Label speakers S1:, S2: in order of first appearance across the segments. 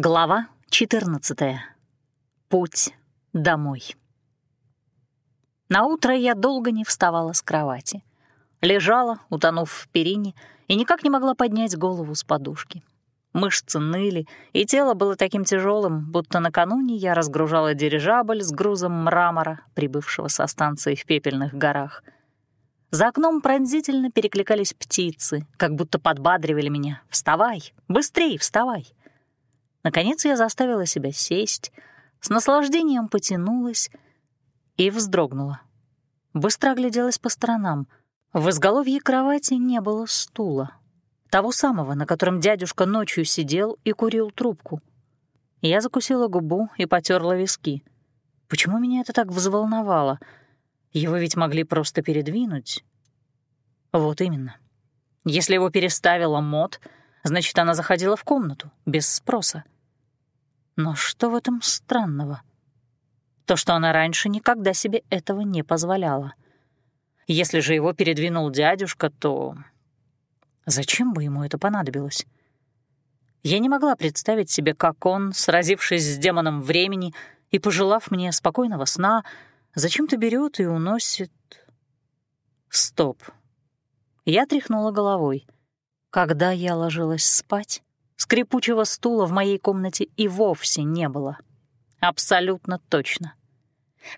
S1: Глава 14. Путь домой. На утро я долго не вставала с кровати. Лежала, утонув в перине, и никак не могла поднять голову с подушки. Мышцы ныли, и тело было таким тяжелым, будто накануне я разгружала дирижабль с грузом мрамора, прибывшего со станции в Пепельных горах. За окном пронзительно перекликались птицы, как будто подбадривали меня. «Вставай! Быстрей, вставай!» Наконец я заставила себя сесть, с наслаждением потянулась и вздрогнула. Быстро огляделась по сторонам. В изголовье кровати не было стула. Того самого, на котором дядюшка ночью сидел и курил трубку. Я закусила губу и потерла виски. Почему меня это так взволновало? Его ведь могли просто передвинуть. Вот именно. Если его переставила Мот, значит, она заходила в комнату, без спроса. Но что в этом странного? То, что она раньше никогда себе этого не позволяла. Если же его передвинул дядюшка, то... Зачем бы ему это понадобилось? Я не могла представить себе, как он, сразившись с демоном времени и пожелав мне спокойного сна, зачем-то берет и уносит... Стоп. Я тряхнула головой. Когда я ложилась спать, Скрипучего стула в моей комнате и вовсе не было. Абсолютно точно.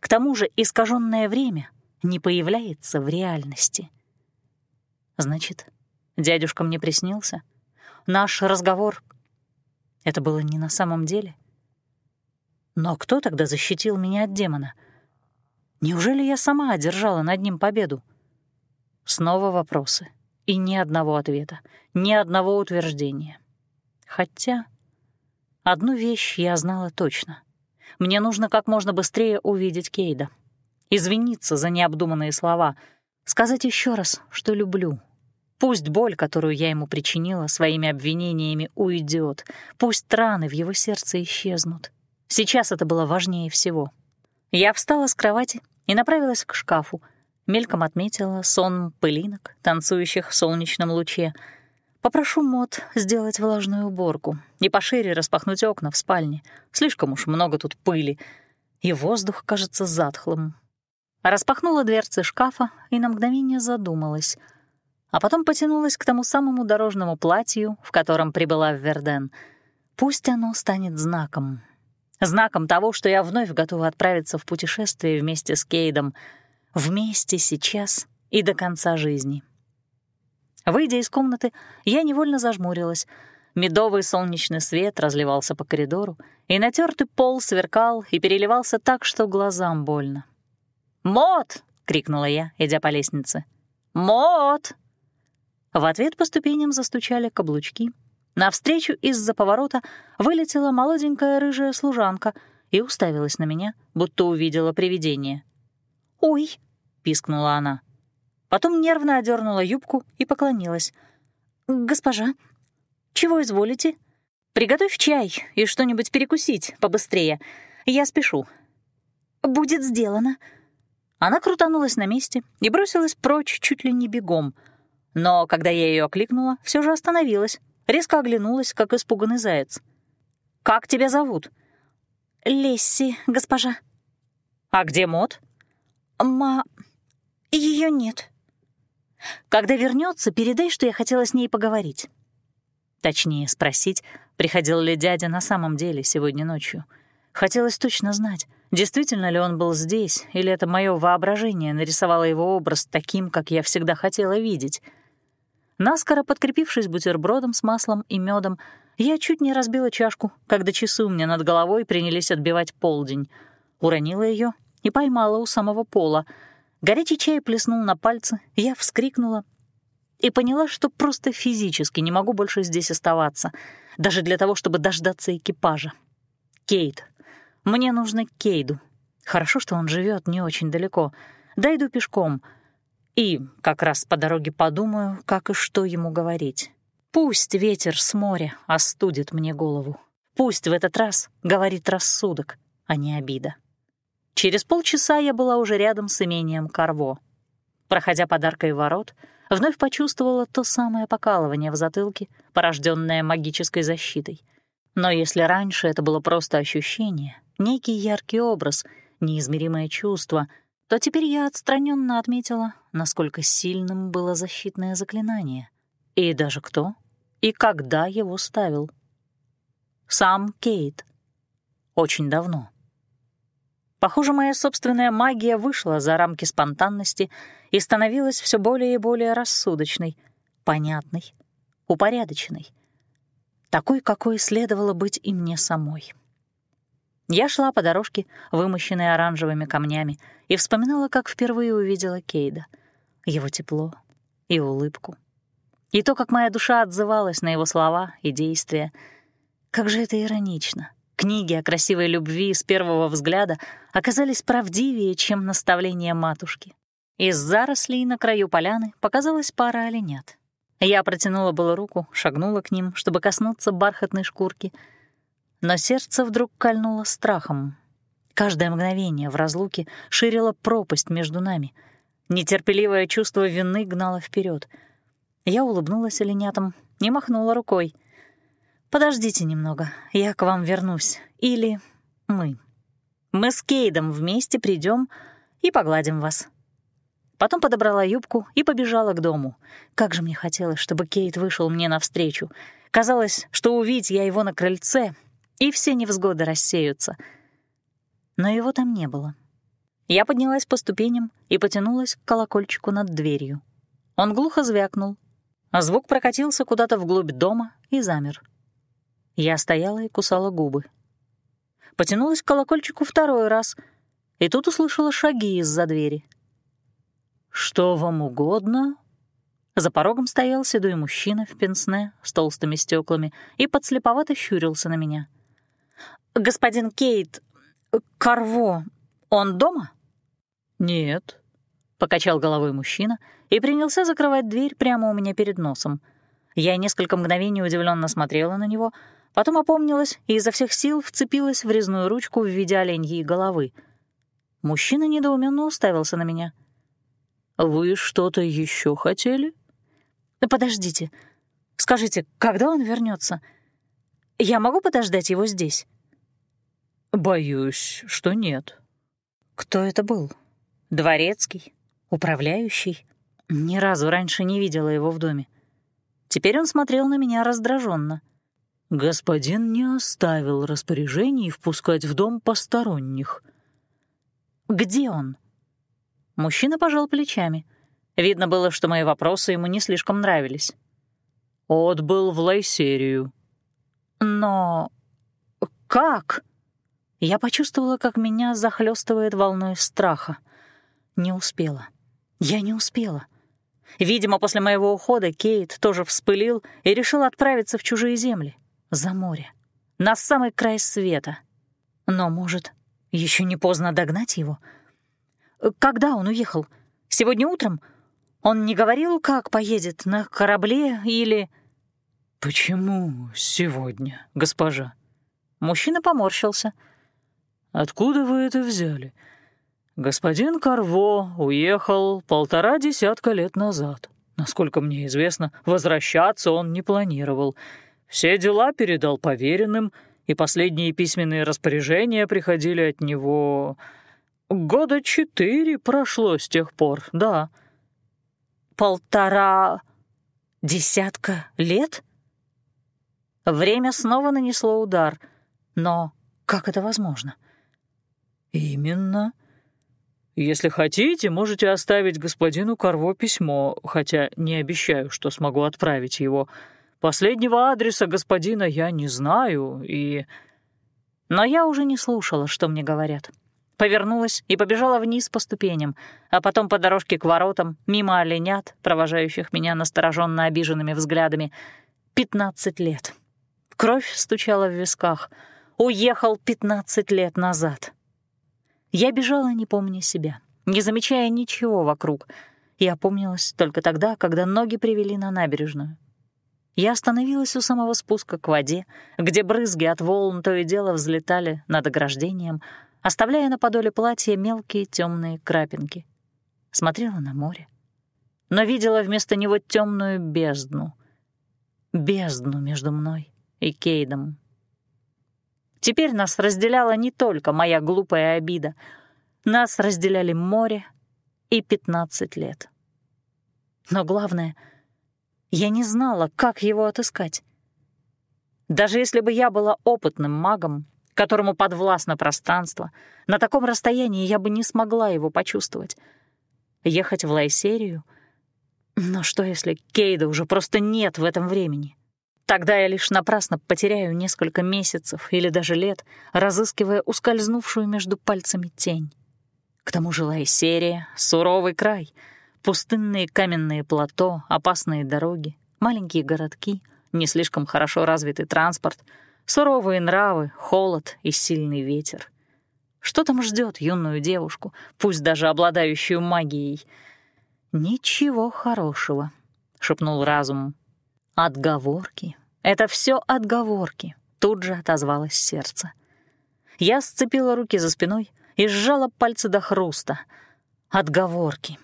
S1: К тому же искаженное время не появляется в реальности. Значит, дядюшка мне приснился? Наш разговор — это было не на самом деле? Но кто тогда защитил меня от демона? Неужели я сама одержала над ним победу? Снова вопросы. И ни одного ответа, ни одного утверждения. Хотя одну вещь я знала точно. Мне нужно как можно быстрее увидеть Кейда. Извиниться за необдуманные слова, сказать еще раз, что люблю. Пусть боль, которую я ему причинила своими обвинениями, уйдет, пусть раны в его сердце исчезнут. Сейчас это было важнее всего. Я встала с кровати и направилась к шкафу, мельком отметила сон пылинок, танцующих в солнечном луче — Попрошу Мот сделать влажную уборку и пошире распахнуть окна в спальне. Слишком уж много тут пыли, и воздух кажется затхлым. Распахнула дверцы шкафа и на мгновение задумалась, а потом потянулась к тому самому дорожному платью, в котором прибыла в Верден. Пусть оно станет знаком. Знаком того, что я вновь готова отправиться в путешествие вместе с Кейдом. Вместе сейчас и до конца жизни. Выйдя из комнаты, я невольно зажмурилась. Медовый солнечный свет разливался по коридору, и натертый пол сверкал и переливался так, что глазам больно. «Мот!» — крикнула я, идя по лестнице. «Мот!» В ответ по ступеням застучали каблучки. Навстречу из-за поворота вылетела молоденькая рыжая служанка и уставилась на меня, будто увидела привидение. «Ой!» — пискнула она. Потом нервно одернула юбку и поклонилась. «Госпожа, чего изволите? Приготовь чай и что-нибудь перекусить побыстрее. Я спешу». «Будет сделано». Она крутанулась на месте и бросилась прочь чуть ли не бегом. Но когда я ее окликнула, все же остановилась, резко оглянулась, как испуганный заяц. «Как тебя зовут?» «Лесси, госпожа». «А где Мот?» «Ма... ее нет». Когда вернется, передай, что я хотела с ней поговорить». Точнее, спросить, приходил ли дядя на самом деле сегодня ночью. Хотелось точно знать, действительно ли он был здесь, или это мое воображение нарисовало его образ таким, как я всегда хотела видеть. Наскоро подкрепившись бутербродом с маслом и медом, я чуть не разбила чашку, когда часы у меня над головой принялись отбивать полдень. Уронила ее и поймала у самого пола — Горячий чай плеснул на пальцы, я вскрикнула и поняла, что просто физически не могу больше здесь оставаться, даже для того, чтобы дождаться экипажа. Кейт. Мне нужно Кейду. Хорошо, что он живет не очень далеко. Дойду пешком. И как раз по дороге подумаю, как и что ему говорить. Пусть ветер с моря остудит мне голову. Пусть в этот раз говорит рассудок, а не обида. Через полчаса я была уже рядом с имением Карво. Проходя подаркой ворот, вновь почувствовала то самое покалывание в затылке, порожденное магической защитой. Но если раньше это было просто ощущение, некий яркий образ, неизмеримое чувство, то теперь я отстраненно отметила, насколько сильным было защитное заклинание. И даже кто и когда его ставил. Сам Кейт. Очень давно. Похоже, моя собственная магия вышла за рамки спонтанности и становилась все более и более рассудочной, понятной, упорядоченной. Такой, какой следовало быть и мне самой. Я шла по дорожке, вымощенной оранжевыми камнями, и вспоминала, как впервые увидела Кейда. Его тепло и улыбку. И то, как моя душа отзывалась на его слова и действия. Как же это иронично — Книги о красивой любви с первого взгляда оказались правдивее, чем наставления матушки. Из зарослей на краю поляны показалась пара оленят. Я протянула было руку, шагнула к ним, чтобы коснуться бархатной шкурки, но сердце вдруг кольнуло страхом. Каждое мгновение в разлуке ширило пропасть между нами. Нетерпеливое чувство вины гнало вперед. Я улыбнулась оленятам и махнула рукой — «Подождите немного, я к вам вернусь. Или мы. Мы с Кейдом вместе придем и погладим вас». Потом подобрала юбку и побежала к дому. Как же мне хотелось, чтобы Кейт вышел мне навстречу. Казалось, что увидеть я его на крыльце, и все невзгоды рассеются. Но его там не было. Я поднялась по ступеням и потянулась к колокольчику над дверью. Он глухо звякнул, а звук прокатился куда-то вглубь дома и замер. Я стояла и кусала губы. Потянулась к колокольчику второй раз, и тут услышала шаги из-за двери. «Что вам угодно?» За порогом стоял седой мужчина в пенсне с толстыми стеклами и подслеповато щурился на меня. «Господин Кейт, Карво, он дома?» «Нет», — покачал головой мужчина и принялся закрывать дверь прямо у меня перед носом. Я несколько мгновений удивленно смотрела на него — Потом опомнилась и изо всех сил вцепилась в резную ручку в виде оленьей головы. Мужчина недоуменно уставился на меня. «Вы что-то еще хотели?» «Подождите. Скажите, когда он вернется? Я могу подождать его здесь?» «Боюсь, что нет». «Кто это был? Дворецкий? Управляющий?» Ни разу раньше не видела его в доме. Теперь он смотрел на меня раздраженно. Господин не оставил распоряжений впускать в дом посторонних. «Где он?» Мужчина пожал плечами. Видно было, что мои вопросы ему не слишком нравились. «Отбыл в Лайсерию». «Но... как?» Я почувствовала, как меня захлестывает волной страха. Не успела. Я не успела. Видимо, после моего ухода Кейт тоже вспылил и решил отправиться в чужие земли за море, на самый край света. Но, может, еще не поздно догнать его? Когда он уехал? Сегодня утром? Он не говорил, как поедет, на корабле или... «Почему сегодня, госпожа?» Мужчина поморщился. «Откуда вы это взяли? Господин Карво уехал полтора десятка лет назад. Насколько мне известно, возвращаться он не планировал. Все дела передал поверенным, и последние письменные распоряжения приходили от него... Года четыре прошло с тех пор, да. Полтора... десятка лет? Время снова нанесло удар, но как это возможно? Именно. Если хотите, можете оставить господину Карво письмо, хотя не обещаю, что смогу отправить его. Последнего адреса господина я не знаю, и...» Но я уже не слушала, что мне говорят. Повернулась и побежала вниз по ступеням, а потом по дорожке к воротам, мимо оленят, провожающих меня настороженно обиженными взглядами. Пятнадцать лет. Кровь стучала в висках. Уехал пятнадцать лет назад. Я бежала, не помня себя, не замечая ничего вокруг. Я опомнилась только тогда, когда ноги привели на набережную. Я остановилась у самого спуска к воде, где брызги от волн то и дело взлетали над ограждением, оставляя на подоле платья мелкие темные крапинки. Смотрела на море, но видела вместо него темную бездну. Бездну между мной и Кейдом. Теперь нас разделяла не только моя глупая обида. Нас разделяли море и 15 лет. Но главное, я не знала, как его отыскать. Даже если бы я была опытным магом, которому подвластно пространство, на таком расстоянии я бы не смогла его почувствовать. Ехать в Лайсерию? Но что, если Кейда уже просто нет в этом времени? Тогда я лишь напрасно потеряю несколько месяцев или даже лет, разыскивая ускользнувшую между пальцами тень. К тому же Лайсерия — суровый край, пустынные каменные плато, опасные дороги, маленькие городки, не слишком хорошо развитый транспорт, суровые нравы, холод и сильный ветер. Что там ждет юную девушку, пусть даже обладающую магией? «Ничего хорошего», — шепнул разум. «Отговорки. Это все отговорки», — тут же отозвалось сердце. Я сцепила руки за спиной и сжала пальцы до хруста. Отговорки.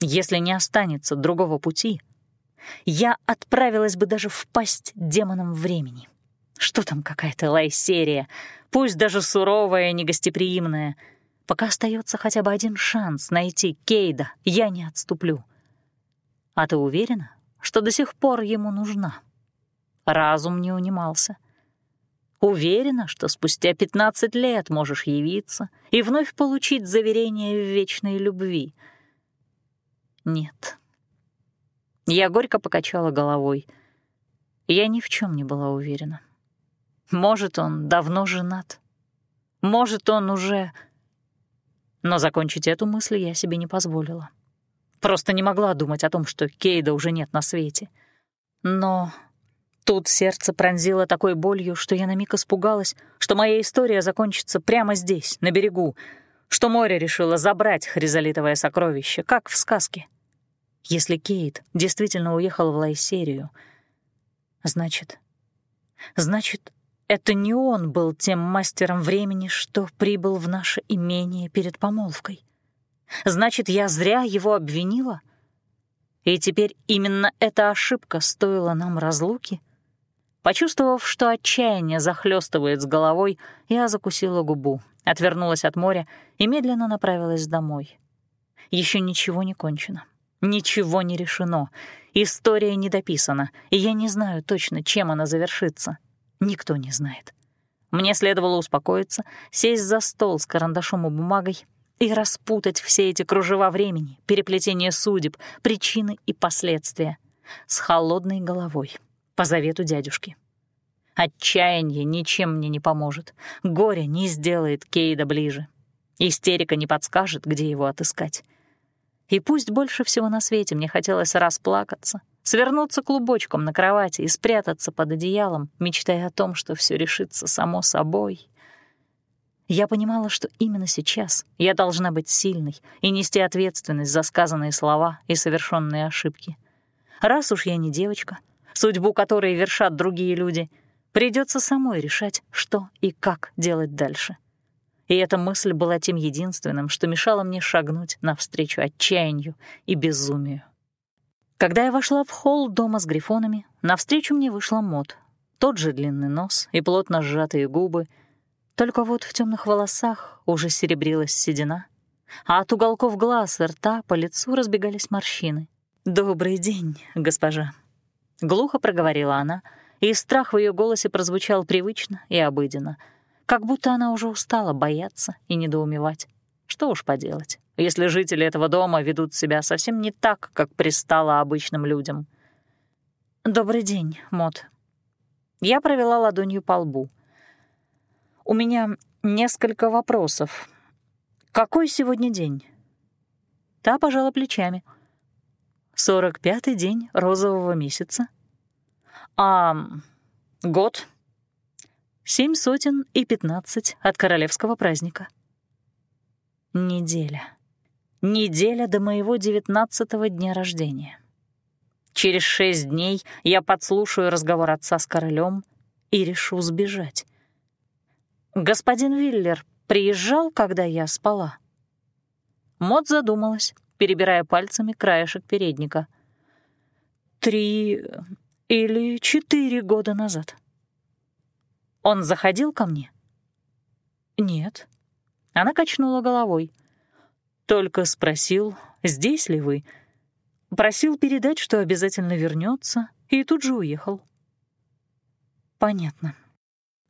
S1: Если не останется другого пути, я отправилась бы даже в пасть демонам времени. Что там какая-то лайсерия, пусть даже суровая и негостеприимная. Пока остается хотя бы один шанс найти Кейда, я не отступлю. А ты уверена, что до сих пор ему нужна? Разум не унимался. Уверена, что спустя 15 лет можешь явиться и вновь получить заверение в вечной любви. Нет. Я горько покачала головой. Я ни в чем не была уверена. Может, он давно женат. Может, он уже... Но закончить эту мысль я себе не позволила. Просто не могла думать о том, что Кейда уже нет на свете. Но тут сердце пронзило такой болью, что я на миг испугалась, что моя история закончится прямо здесь, на берегу, что море решило забрать хризолитовое сокровище, как в сказке. Если Кейт действительно уехал в Лайсерию, значит... Значит, это не он был тем мастером времени, что прибыл в наше имение перед помолвкой. Значит, я зря его обвинила? И теперь именно эта ошибка стоила нам разлуки? Почувствовав, что отчаяние захлестывает с головой, я закусила губу, отвернулась от моря и медленно направилась домой. Еще ничего не кончено. Ничего не решено. История не дописана, и я не знаю точно, чем она завершится. Никто не знает. Мне следовало успокоиться, сесть за стол с карандашом и бумагой и распутать все эти кружева времени, переплетение судеб, причины и последствия с холодной головой, по завету дядюшки. Отчаяние ничем мне не поможет, горе не сделает Кейда ближе, истерика не подскажет, где его отыскать. И пусть больше всего на свете мне хотелось расплакаться, свернуться клубочком на кровати и спрятаться под одеялом, мечтая о том, что все решится само собой. Я понимала, что именно сейчас я должна быть сильной и нести ответственность за сказанные слова и совершенные ошибки. Раз уж я не девочка, судьбу которой вершат другие люди, придется самой решать, что и как делать дальше. И эта мысль была тем единственным, что мешало мне шагнуть навстречу отчаянию и безумию. Когда я вошла в холл дома с грифонами, навстречу мне вышла Мот. Тот же длинный нос и плотно сжатые губы. Только вот в темных волосах уже серебрилась седина, а от уголков глаз и рта по лицу разбегались морщины. «Добрый день, госпожа», — глухо проговорила она, и страх в ее голосе прозвучал привычно и обыденно — как будто она уже устала бояться и недоумевать. Что уж поделать, если жители этого дома ведут себя совсем не так, как пристало обычным людям. «Добрый день, Мот». Я провела ладонью по лбу. «У меня несколько вопросов. Какой сегодня день?» Та пожала плечами. «Сорок пятый день розового месяца». «А год?» Семь сотен и пятнадцать от королевского праздника. Неделя. Неделя до моего девятнадцатого дня рождения. Через шесть дней я подслушаю разговор отца с королем и решу сбежать. Господин Виллер приезжал, когда я спала? Мод задумалась, перебирая пальцами краешек передника. Три или четыре года назад. Он заходил ко мне? «Нет». Она качнула головой. «Только спросил, здесь ли вы. Просил передать, что обязательно вернется, и тут же уехал». «Понятно».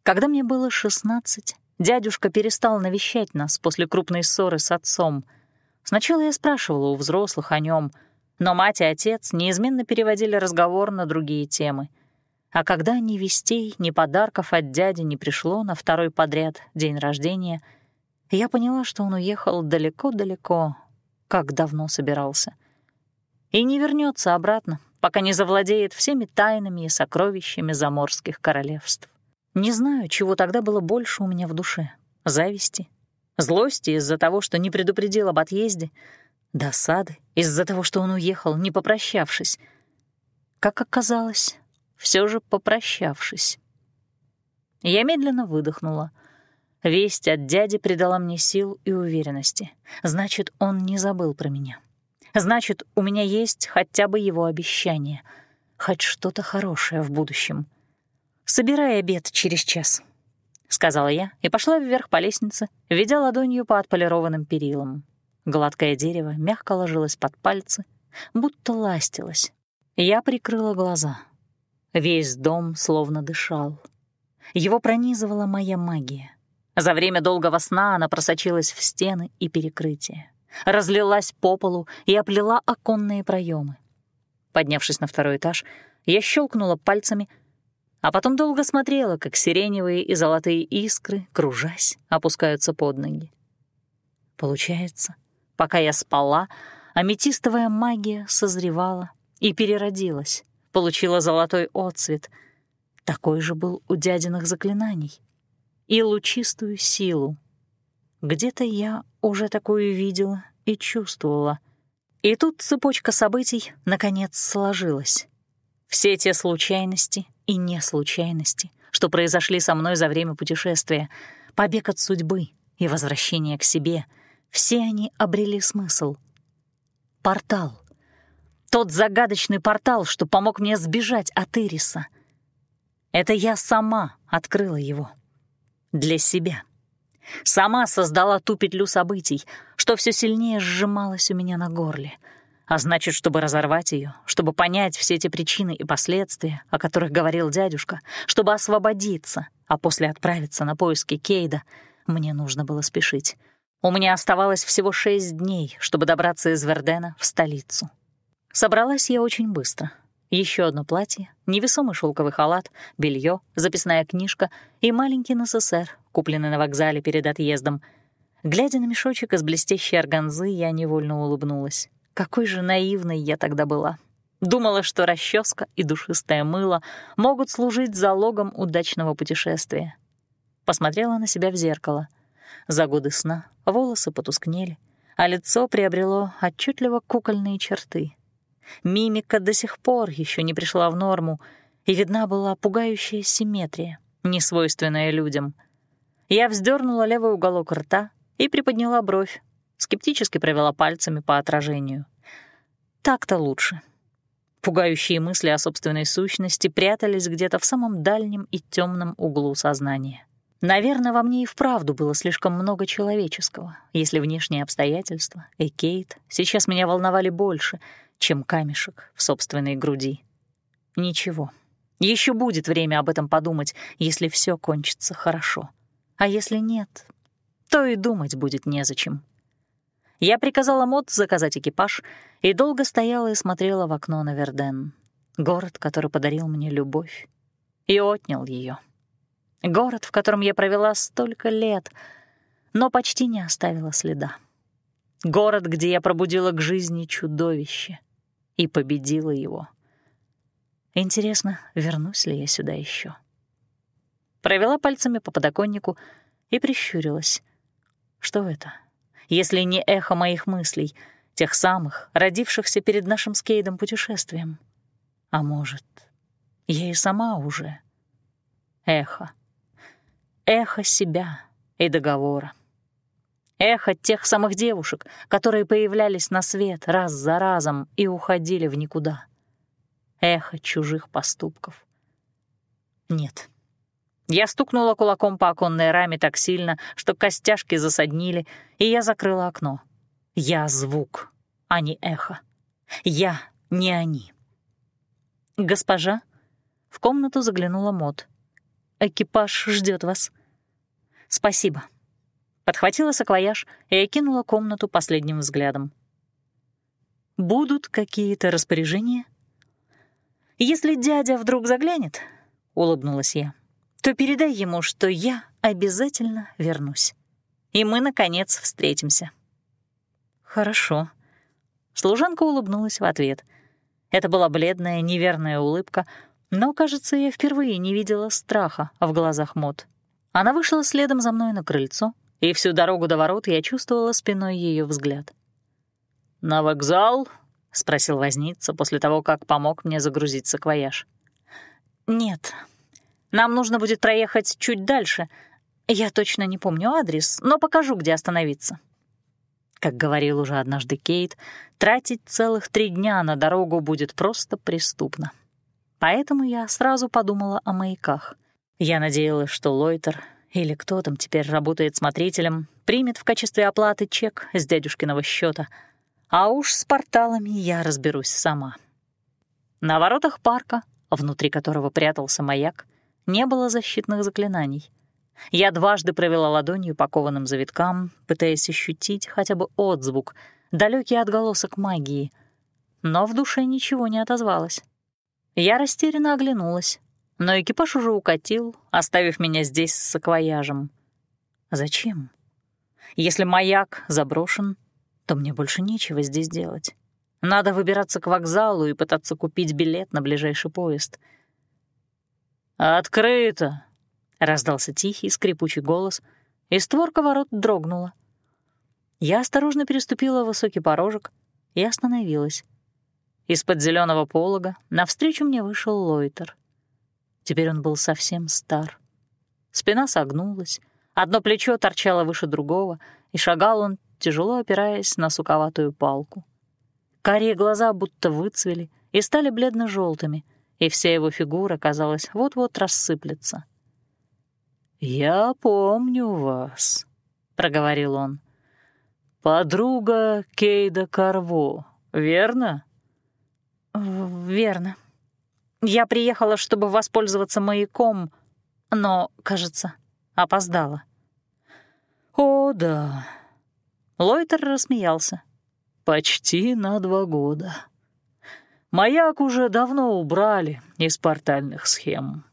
S1: Когда мне было шестнадцать, дядюшка перестал навещать нас после крупной ссоры с отцом. Сначала я спрашивала у взрослых о нем, но мать и отец неизменно переводили разговор на другие темы. А когда ни вестей, ни подарков от дяди не пришло на второй подряд день рождения, я поняла, что он уехал далеко-далеко, как давно собирался. И не вернется обратно, пока не завладеет всеми тайнами и сокровищами заморских королевств. Не знаю, чего тогда было больше у меня в душе — зависти, злости из-за того, что не предупредил об отъезде, досады из-за того, что он уехал, не попрощавшись. Как оказалось, все же попрощавшись. Я медленно выдохнула. Весть от дяди придала мне сил и уверенности. Значит, он не забыл про меня. Значит, у меня есть хотя бы его обещание. Хоть что-то хорошее в будущем — «Собирай обед через час», — сказала я и пошла вверх по лестнице, ведя ладонью по отполированным перилам. Гладкое дерево мягко ложилось под пальцы, будто ластилось. Я прикрыла глаза. Весь дом словно дышал. Его пронизывала моя магия. За время долгого сна она просочилась в стены и перекрытия, разлилась по полу и оплела оконные проемы. Поднявшись на второй этаж, я щелкнула пальцами — а потом долго смотрела, как сиреневые и золотые искры, кружась, опускаются под ноги. Получается, пока я спала, аметистовая магия созревала и переродилась, получила золотой отцвет. Такой же был у дядиных заклинаний. И лучистую силу. Где-то я уже такую видела и чувствовала. И тут цепочка событий наконец сложилась. Все те случайности и не случайности, что произошли со мной за время путешествия, побег от судьбы и возвращение к себе, все они обрели смысл. Портал. Тот загадочный портал, что помог мне сбежать от Ириса. Это я сама открыла его. Для себя. Сама создала ту петлю событий, что все сильнее сжималась у меня на горле — а значит, чтобы разорвать ее, чтобы понять все эти причины и последствия, о которых говорил дядюшка, чтобы освободиться, а после отправиться на поиски Кейда, мне нужно было спешить. У меня оставалось всего шесть дней, чтобы добраться из Вердена в столицу. Собралась я очень быстро. Еще одно платье, невесомый шелковый халат, белье, записная книжка и маленький НССР, купленный на вокзале перед отъездом. Глядя на мешочек из блестящей органзы, я невольно улыбнулась. Какой же наивной я тогда была. Думала, что расческа и душистое мыло могут служить залогом удачного путешествия. Посмотрела на себя в зеркало. За годы сна волосы потускнели, а лицо приобрело отчетливо кукольные черты. Мимика до сих пор еще не пришла в норму, и видна была пугающая симметрия, несвойственная людям. Я вздернула левый уголок рта и приподняла бровь, Скептически провела пальцами по отражению. Так-то лучше. Пугающие мысли о собственной сущности прятались где-то в самом дальнем и темном углу сознания. Наверное, во мне и вправду было слишком много человеческого, если внешние обстоятельства и Кейт сейчас меня волновали больше, чем камешек в собственной груди. Ничего. Еще будет время об этом подумать, если все кончится хорошо. А если нет, то и думать будет незачем. Я приказала Мод заказать экипаж и долго стояла и смотрела в окно на Верден. Город, который подарил мне любовь и отнял ее. Город, в котором я провела столько лет, но почти не оставила следа. Город, где я пробудила к жизни чудовище и победила его. Интересно, вернусь ли я сюда еще? Провела пальцами по подоконнику и прищурилась. Что это? — если не эхо моих мыслей, тех самых, родившихся перед нашим с Кейдом путешествием. А может, я и сама уже эхо. Эхо себя и договора. Эхо тех самых девушек, которые появлялись на свет раз за разом и уходили в никуда. Эхо чужих поступков. Нет, Я стукнула кулаком по оконной раме так сильно, что костяшки засаднили, и я закрыла окно. Я звук, а не эхо. Я не они. «Госпожа?» В комнату заглянула Мот. «Экипаж ждет вас». «Спасибо». Подхватила саквояж и окинула комнату последним взглядом. «Будут какие-то распоряжения?» «Если дядя вдруг заглянет», — улыбнулась я, «то передай ему, что я обязательно вернусь. И мы, наконец, встретимся». «Хорошо». Служанка улыбнулась в ответ. Это была бледная, неверная улыбка, но, кажется, я впервые не видела страха в глазах Мот. Она вышла следом за мной на крыльцо, и всю дорогу до ворот я чувствовала спиной ее взгляд. «На вокзал?» — спросил возница после того, как помог мне загрузить саквояж. «Нет, нам нужно будет проехать чуть дальше. Я точно не помню адрес, но покажу, где остановиться». Как говорил уже однажды Кейт, тратить целых три дня на дорогу будет просто преступно. Поэтому я сразу подумала о маяках. Я надеялась, что Лойтер или кто там теперь работает смотрителем, примет в качестве оплаты чек с дядюшкиного счета, а уж с порталами я разберусь сама. На воротах парка, внутри которого прятался маяк, не было защитных заклинаний. Я дважды провела ладонью по кованым завиткам, пытаясь ощутить хотя бы отзвук, далекий отголосок магии. Но в душе ничего не отозвалось. Я растерянно оглянулась, но экипаж уже укатил, оставив меня здесь с саквояжем. Зачем? Если маяк заброшен, то мне больше нечего здесь делать. Надо выбираться к вокзалу и пытаться купить билет на ближайший поезд. «Открыто!» — раздался тихий, скрипучий голос, и створка ворот дрогнула. Я осторожно переступила высокий порожек и остановилась. Из-под зеленого полога навстречу мне вышел Лойтер. Теперь он был совсем стар. Спина согнулась, одно плечо торчало выше другого, и шагал он, тяжело опираясь на суковатую палку. Карие глаза будто выцвели и стали бледно желтыми и вся его фигура, казалось, вот-вот рассыплется — «Я помню вас», — проговорил он. «Подруга Кейда Карво, верно?» «Верно. Я приехала, чтобы воспользоваться маяком, но, кажется, опоздала». «О, да». Лойтер рассмеялся. «Почти на два года. Маяк уже давно убрали из портальных схем».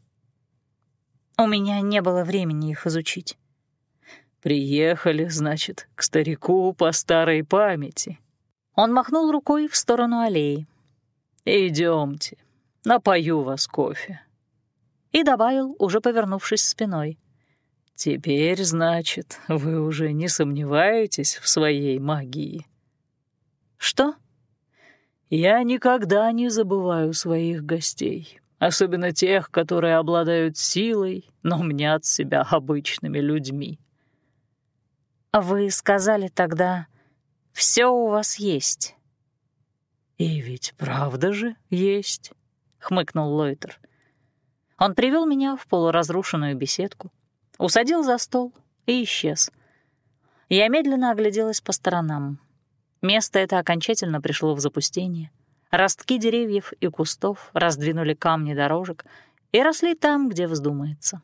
S1: У меня не было времени их изучить. «Приехали, значит, к старику по старой памяти». Он махнул рукой в сторону аллеи. Идемте, напою вас кофе». И добавил, уже повернувшись спиной. «Теперь, значит, вы уже не сомневаетесь в своей магии?» «Что?» «Я никогда не забываю своих гостей особенно тех, которые обладают силой, но мнят себя обычными людьми. А вы сказали тогда, все у вас есть. И ведь правда же есть, хмыкнул Лойтер. Он привел меня в полуразрушенную беседку, усадил за стол и исчез. Я медленно огляделась по сторонам. Место это окончательно пришло в запустение — Ростки деревьев и кустов раздвинули камни дорожек и росли там, где вздумается.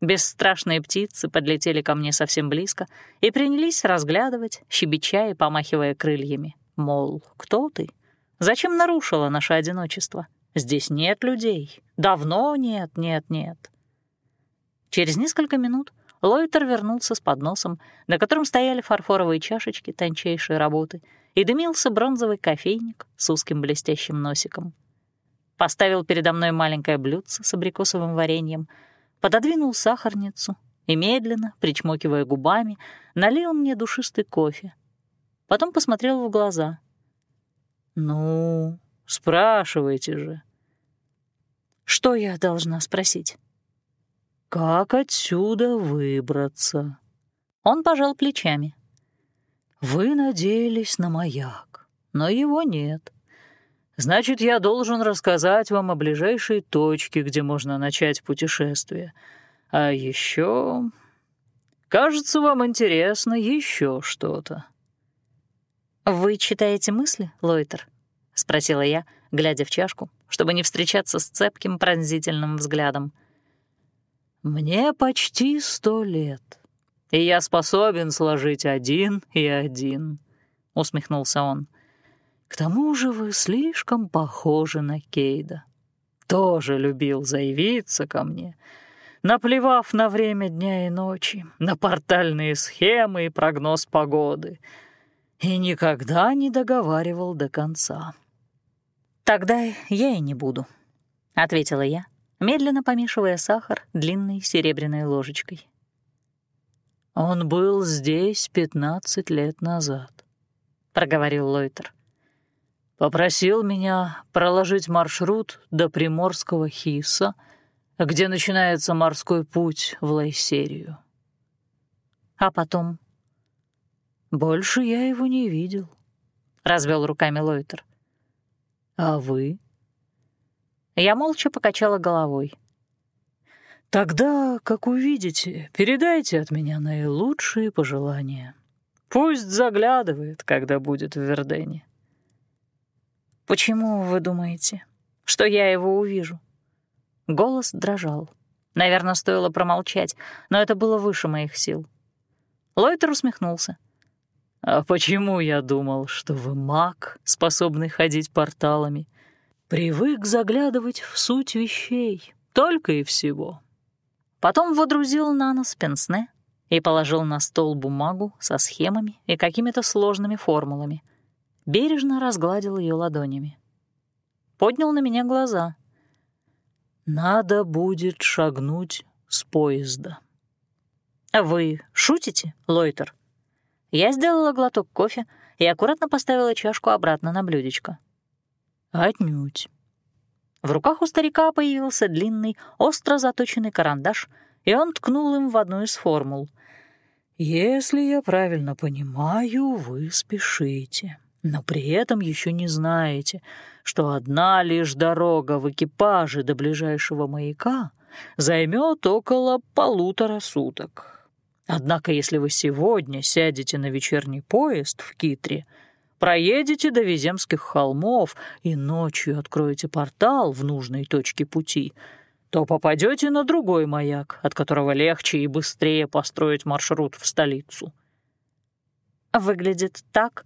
S1: Бесстрашные птицы подлетели ко мне совсем близко и принялись разглядывать, щебеча и помахивая крыльями. Мол, кто ты? Зачем нарушила наше одиночество? Здесь нет людей. Давно нет, нет, нет. Через несколько минут Лойтер вернулся с подносом, на котором стояли фарфоровые чашечки тончайшей работы — и дымился бронзовый кофейник с узким блестящим носиком. Поставил передо мной маленькое блюдце с абрикосовым вареньем, пододвинул сахарницу и медленно, причмокивая губами, налил мне душистый кофе. Потом посмотрел в глаза. «Ну, спрашивайте же». «Что я должна спросить?» «Как отсюда выбраться?» Он пожал плечами. Вы надеялись на маяк, но его нет. Значит, я должен рассказать вам о ближайшей точке, где можно начать путешествие.
S2: А еще... Кажется, вам интересно еще что-то».
S1: «Вы читаете мысли, Лойтер?» — спросила я, глядя в чашку, чтобы не встречаться с цепким пронзительным взглядом.
S2: «Мне почти сто лет, и я способен сложить один и один», — усмехнулся он. «К тому же вы слишком похожи на Кейда. Тоже любил заявиться ко мне, наплевав на время дня и ночи, на портальные схемы и прогноз погоды, и никогда не договаривал до конца».
S1: «Тогда я и не буду», — ответила я, медленно помешивая сахар длинной серебряной ложечкой.
S2: «Он был здесь пятнадцать лет назад», — проговорил Лойтер. «Попросил меня проложить маршрут до Приморского Хиса, где начинается морской путь в Лайсерию.
S1: А потом?
S2: Больше я его не видел», — развел руками Лойтер. «А вы?»
S1: Я молча покачала головой.
S2: «Тогда, как увидите, передайте от меня наилучшие пожелания. Пусть заглядывает, когда будет в Вердене».
S1: «Почему вы думаете, что я его увижу?» Голос дрожал. Наверное, стоило промолчать, но это было выше моих сил. Лойтер усмехнулся.
S2: «А почему я думал, что вы маг, способный ходить порталами? Привык заглядывать в суть вещей, только и всего».
S1: Потом водрузил на нос пенсне и положил на стол бумагу со схемами и какими-то сложными формулами. Бережно разгладил ее ладонями. Поднял на меня глаза.
S2: «Надо будет шагнуть с поезда».
S1: «Вы шутите, Лойтер?» Я сделала глоток кофе и аккуратно поставила чашку обратно на блюдечко.
S2: Отнюдь.
S1: В руках у старика появился длинный, остро заточенный карандаш, и он ткнул им в одну из формул.
S2: «Если я правильно понимаю, вы спешите, но при этом еще не знаете, что одна лишь дорога в экипаже до ближайшего маяка займет около полутора суток. Однако, если вы сегодня сядете на вечерний поезд в Китре, проедете до Веземских холмов и ночью откроете портал в нужной точке пути, то попадете на другой маяк, от которого легче и быстрее построить маршрут в столицу.
S1: Выглядит так,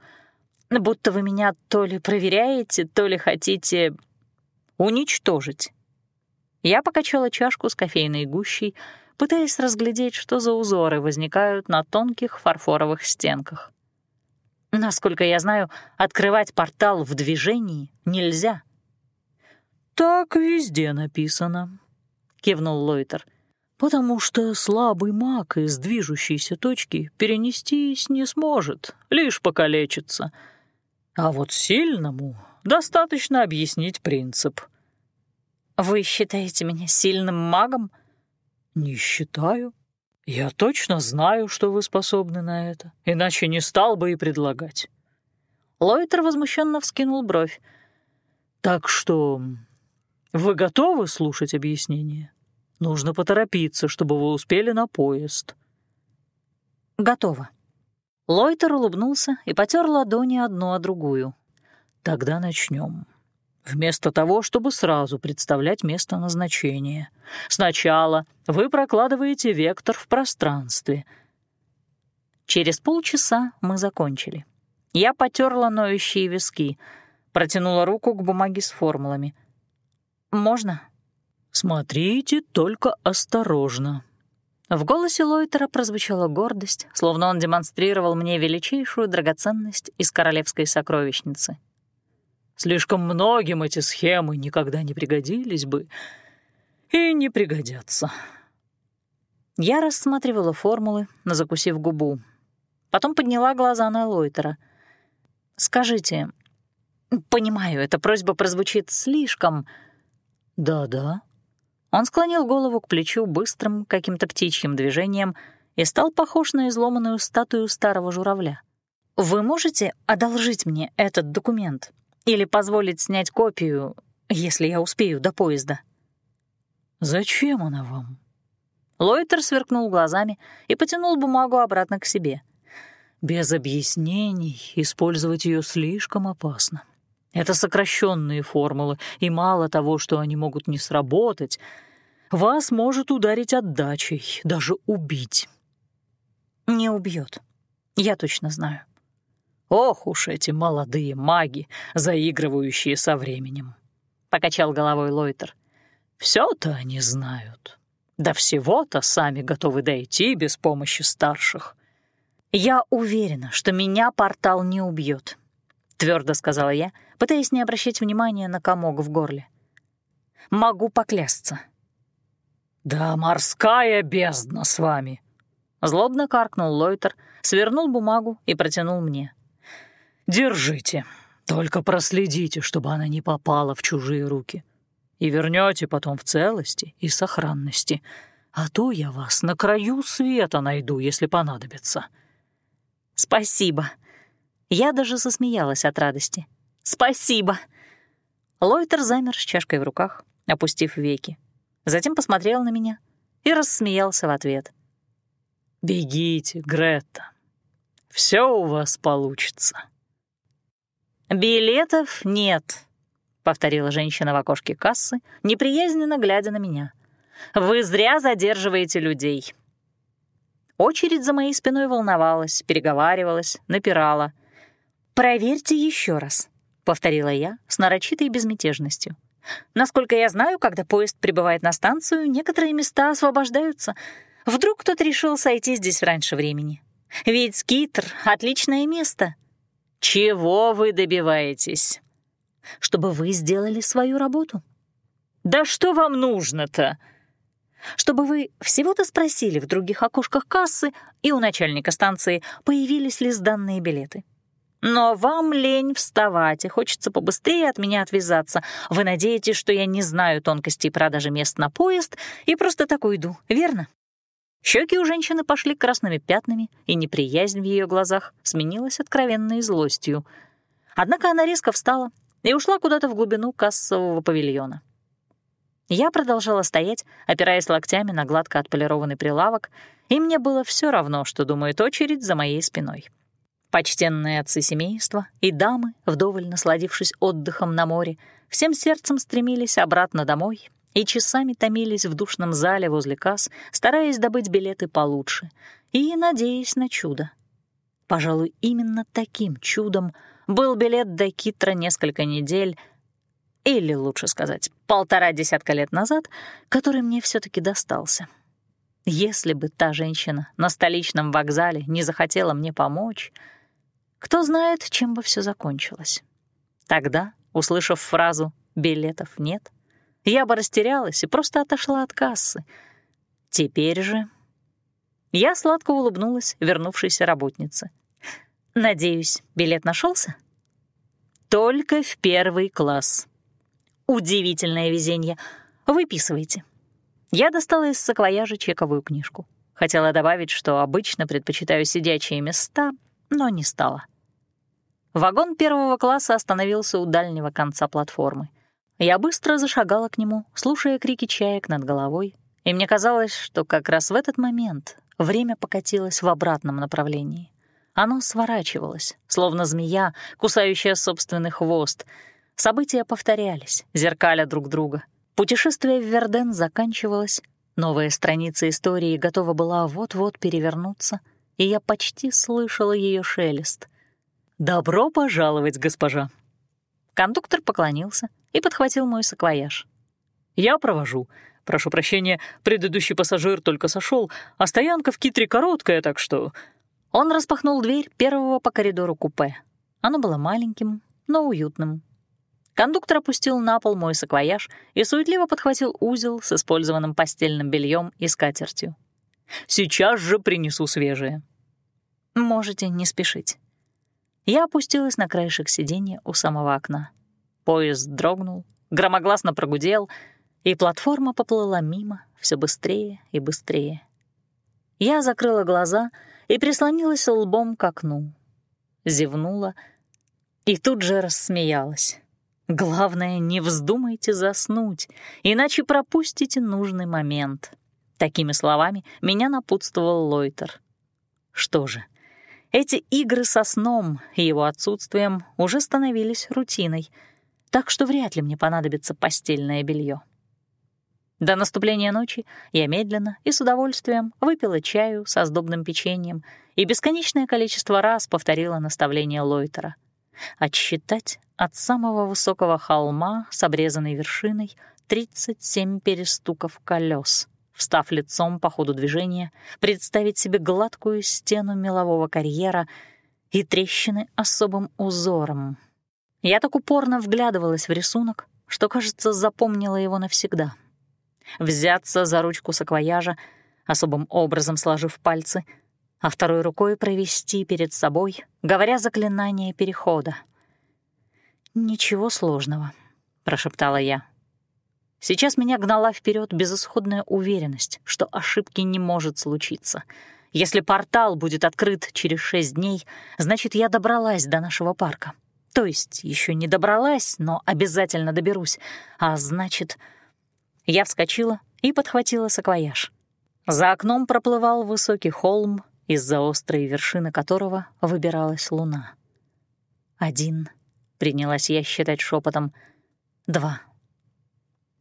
S1: будто вы меня то ли проверяете, то ли хотите уничтожить. Я покачала чашку с кофейной гущей, пытаясь разглядеть, что за узоры возникают на тонких фарфоровых стенках. Насколько я знаю, открывать портал в движении нельзя.
S2: «Так везде написано», — кивнул Лойтер. «Потому что слабый маг из движущейся точки перенестись не сможет, лишь покалечится. А вот сильному достаточно объяснить принцип».
S1: «Вы считаете меня сильным магом?»
S2: «Не считаю. Я точно знаю, что вы способны на это, иначе не стал бы и предлагать».
S1: Лойтер возмущенно вскинул бровь.
S2: «Так что вы готовы слушать объяснение? Нужно поторопиться, чтобы вы успели на поезд».
S1: «Готово». Лойтер улыбнулся и потер ладони одну о другую.
S2: «Тогда начнем вместо того, чтобы сразу представлять место назначения. Сначала вы прокладываете вектор в пространстве.
S1: Через полчаса мы закончили. Я потерла ноющие виски, протянула руку к бумаге с формулами. «Можно?»
S2: «Смотрите только осторожно».
S1: В голосе Лойтера прозвучала гордость, словно он демонстрировал мне величайшую драгоценность из королевской сокровищницы.
S2: Слишком многим эти схемы никогда не пригодились бы и не пригодятся.
S1: Я рассматривала формулы, закусив губу. Потом подняла глаза на Лойтера. «Скажите, понимаю, эта просьба прозвучит слишком...»
S2: «Да-да».
S1: Он склонил голову к плечу быстрым, каким-то птичьим движением и стал похож на изломанную статую старого журавля. «Вы можете одолжить мне этот документ?» Или позволить снять копию, если я успею до поезда.
S2: Зачем она вам?
S1: Лойтер сверкнул глазами и потянул бумагу обратно к себе.
S2: «Без объяснений использовать ее слишком опасно. Это сокращенные формулы, и мало того, что они могут не сработать, вас может ударить отдачей, даже убить».
S1: «Не убьет. Я точно знаю».
S2: «Ох уж эти молодые маги, заигрывающие со временем», — покачал головой Лойтер. «Всё-то они знают». До всего-то сами готовы дойти без помощи старших.
S1: «Я уверена, что меня портал не убьет», — твердо сказала я, пытаясь не обращать внимания на комок в горле. «Могу поклясться».
S2: «Да морская бездна с вами!»
S1: Злобно каркнул Лойтер, свернул бумагу и протянул мне.
S2: «Держите, только проследите, чтобы она не попала в чужие руки и вернете потом в целости и сохранности, а то я вас на краю света найду, если понадобится».
S1: «Спасибо». Я даже засмеялась от радости. «Спасибо». Лойтер замер с чашкой в руках, опустив веки. Затем посмотрел на меня и рассмеялся в ответ.
S2: «Бегите, Гретта. Все у вас получится».
S1: «Билетов нет», повторила женщина в окошке кассы, неприязненно глядя на меня. «Вы зря задерживаете людей». Очередь за моей спиной волновалась, переговаривалась, напирала. «Проверьте еще раз», — повторила я с нарочитой безмятежностью. «Насколько я знаю, когда поезд прибывает на станцию, некоторые места освобождаются. Вдруг кто-то решил сойти здесь раньше времени. Ведь Скитер — отличное место». «Чего вы добиваетесь?» чтобы вы сделали свою работу.
S2: Да что вам нужно-то?
S1: Чтобы вы всего-то спросили в других окошках кассы и у начальника станции, появились ли сданные билеты. Но вам лень вставать, и хочется побыстрее от меня отвязаться. Вы надеетесь, что я не знаю тонкостей продажи мест на поезд и просто так уйду, верно? Щеки у женщины пошли красными пятнами, и неприязнь в ее глазах сменилась откровенной злостью. Однако она резко встала и ушла куда-то в глубину кассового павильона. Я продолжала стоять, опираясь локтями на гладко отполированный прилавок, и мне было все равно, что думает очередь за моей спиной. Почтенные отцы семейства и дамы, вдоволь насладившись отдыхом на море, всем сердцем стремились обратно домой и часами томились в душном зале возле касс, стараясь добыть билеты получше и надеясь на чудо. Пожалуй, именно таким чудом — был билет до Китра несколько недель, или, лучше сказать, полтора десятка лет назад, который мне все таки достался. Если бы та женщина на столичном вокзале не захотела мне помочь, кто знает, чем бы все закончилось. Тогда, услышав фразу «билетов нет», я бы растерялась и просто отошла от кассы. Теперь же... Я сладко улыбнулась вернувшейся работнице. Надеюсь, билет нашелся? Только в первый класс. Удивительное везение. Выписывайте. Я достала из саквояжа чековую книжку. Хотела добавить, что обычно предпочитаю сидячие места, но не стала. Вагон первого класса остановился у дальнего конца платформы. Я быстро зашагала к нему, слушая крики чаек над головой, и мне казалось, что как раз в этот момент время покатилось в обратном направлении. Оно сворачивалось, словно змея, кусающая собственный хвост. События повторялись, зеркаля друг друга. Путешествие в Верден заканчивалось, новая страница истории готова была вот-вот перевернуться, и я почти слышала ее шелест. «Добро пожаловать, госпожа!» Кондуктор поклонился и подхватил мой саквояж. «Я провожу. Прошу прощения, предыдущий пассажир только сошел, а стоянка в Китре короткая, так что он распахнул дверь первого по коридору купе. Оно было маленьким, но уютным. Кондуктор опустил на пол мой саквояж и суетливо подхватил узел с использованным постельным бельем и скатертью. «Сейчас же принесу свежее». «Можете не спешить». Я опустилась на краешек сиденья у самого окна. Поезд дрогнул, громогласно прогудел, и платформа поплыла мимо все быстрее и быстрее. Я закрыла глаза — и прислонилась лбом к окну. Зевнула и тут же рассмеялась. Главное, не вздумайте заснуть, иначе пропустите нужный момент. Такими словами меня напутствовал Лойтер. Что же, эти игры со сном и его отсутствием уже становились рутиной, так что вряд ли мне понадобится постельное белье. До наступления ночи я медленно и с удовольствием выпила чаю со сдобным печеньем и бесконечное количество раз повторила наставление Лойтера. Отсчитать от самого высокого холма с обрезанной вершиной 37 перестуков колес — встав лицом по ходу движения, представить себе гладкую стену мелового карьера и трещины особым узором. Я так упорно вглядывалась в рисунок, что, кажется, запомнила его навсегда. Взяться за ручку саквояжа, особым образом сложив пальцы, а второй рукой провести перед собой, говоря заклинание перехода. «Ничего сложного», — прошептала я. Сейчас меня гнала вперед безысходная уверенность, что ошибки не может случиться. Если портал будет открыт через шесть дней, значит, я добралась до нашего парка. То есть еще не добралась, но обязательно доберусь. А значит... Я вскочила и подхватила саквояж. За окном проплывал высокий холм, из-за острой вершины которого выбиралась луна. Один, принялась я считать шепотом, два,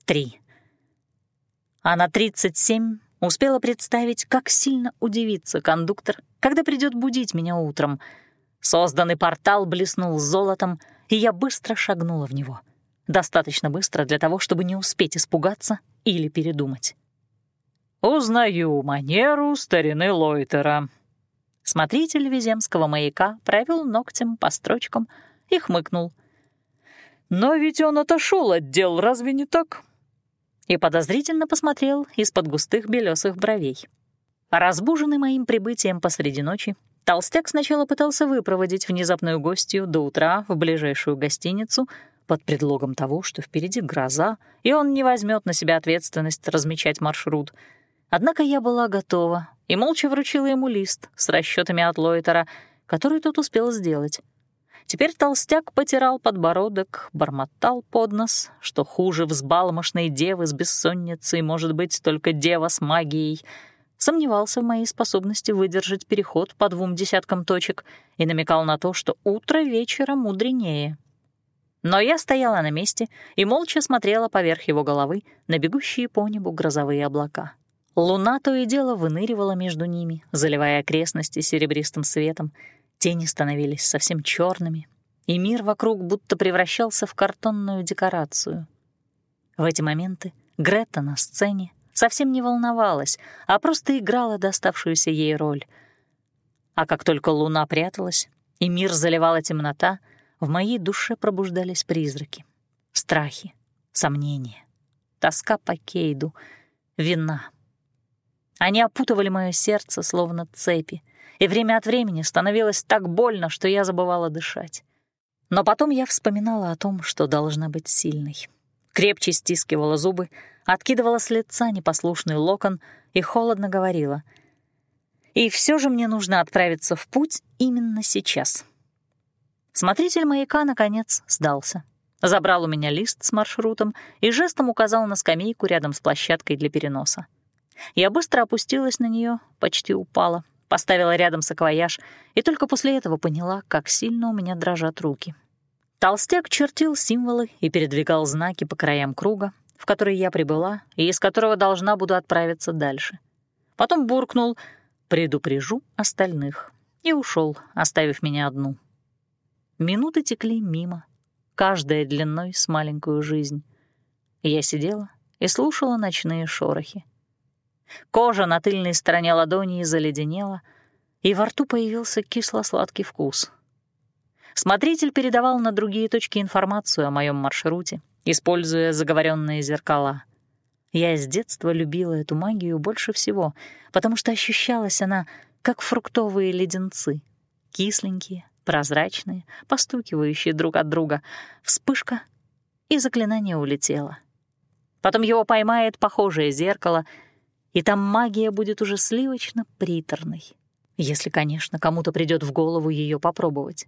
S1: три. А на 37 успела представить, как сильно удивится кондуктор, когда придет будить меня утром. Созданный портал блеснул золотом, и я быстро шагнула в него. Достаточно быстро для того, чтобы не успеть испугаться или передумать. «Узнаю манеру старины Лойтера». Смотритель Веземского маяка провел ногтем по строчкам и хмыкнул. «Но ведь он отошел от дел, разве не так?» и подозрительно посмотрел из-под густых белесых бровей. Разбуженный моим прибытием посреди ночи, толстяк сначала пытался выпроводить внезапную гостью до утра в ближайшую гостиницу под предлогом того, что впереди гроза, и он не возьмет на себя ответственность размечать маршрут. Однако я была готова и молча вручила ему лист с расчетами от Лойтера, который тот успел сделать. Теперь толстяк потирал подбородок, бормотал под нос, что хуже взбалмошной девы с бессонницей может быть только дева с магией. Сомневался в моей способности выдержать переход по двум десяткам точек и намекал на то, что утро вечера мудренее. Но я стояла на месте и молча смотрела поверх его головы на бегущие по небу грозовые облака. Луна то и дело выныривала между ними, заливая окрестности серебристым светом, Тени становились совсем черными, и мир вокруг будто превращался в картонную декорацию. В эти моменты Грета на сцене совсем не волновалась, а просто играла доставшуюся ей роль. А как только луна пряталась, и мир заливала темнота, в моей душе пробуждались призраки. Страхи, сомнения, тоска по Кейду, вина. Они опутывали мое сердце, словно цепи — и время от времени становилось так больно, что я забывала дышать. Но потом я вспоминала о том, что должна быть сильной. Крепче стискивала зубы, откидывала с лица непослушный локон и холодно говорила. «И все же мне нужно отправиться в путь именно сейчас». Смотритель маяка, наконец, сдался. Забрал у меня лист с маршрутом и жестом указал на скамейку рядом с площадкой для переноса. Я быстро опустилась на нее, почти упала, поставила рядом саквояж и только после этого поняла, как сильно у меня дрожат руки. Толстяк чертил символы и передвигал знаки по краям круга, в который я прибыла и из которого должна буду отправиться дальше. Потом буркнул «предупрежу остальных» и ушел, оставив меня одну. Минуты текли мимо, каждая длиной с маленькую жизнь. Я сидела и слушала ночные шорохи. Кожа на тыльной стороне ладони заледенела, и во рту появился кисло-сладкий вкус. Смотритель передавал на другие точки информацию о моем маршруте, используя заговоренные зеркала. Я с детства любила эту магию больше всего, потому что ощущалась она как фруктовые леденцы. Кисленькие, прозрачные, постукивающие друг от друга. Вспышка, и заклинание улетело. Потом его поймает похожее зеркало — и там магия будет уже сливочно-приторной, если, конечно, кому-то придет в голову ее попробовать.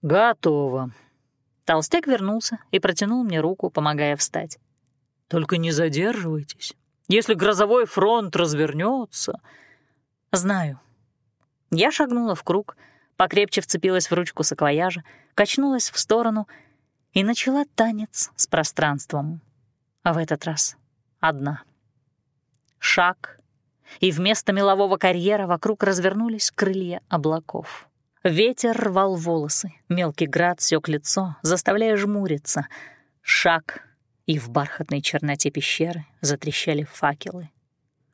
S1: «Готово». Толстяк вернулся и протянул мне руку, помогая встать. «Только не задерживайтесь.
S2: Если грозовой фронт развернется...
S1: Знаю. Я шагнула в круг, покрепче вцепилась в ручку саквояжа, качнулась в сторону и начала танец с пространством. А в этот раз одна. Шаг, и вместо мелового карьера вокруг развернулись крылья облаков. Ветер рвал волосы, мелкий град сёк лицо, заставляя жмуриться. Шаг, и в бархатной черноте пещеры затрещали факелы.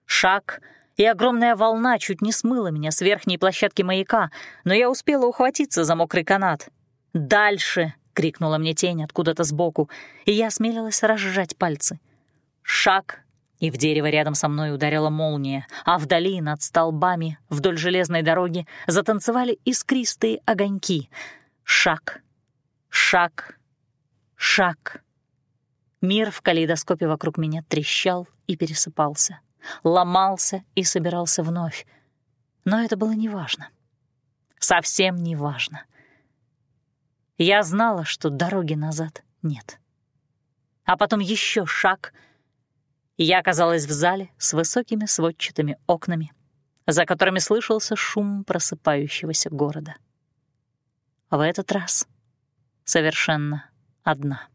S1: Шаг, и огромная волна чуть не смыла меня с верхней площадки маяка, но я успела ухватиться за мокрый канат. «Дальше!» — крикнула мне тень откуда-то сбоку, и я осмелилась разжать пальцы. Шаг, и в дерево рядом со мной ударила молния, а вдали над столбами вдоль железной дороги затанцевали искристые огоньки. Шаг, шаг, шаг. Мир в калейдоскопе вокруг меня трещал и пересыпался, ломался и собирался вновь. Но это было неважно. Совсем неважно. Я знала, что дороги назад нет. А потом еще шаг — я оказалась в зале с высокими сводчатыми окнами, за которыми слышался шум просыпающегося города. В этот раз совершенно одна.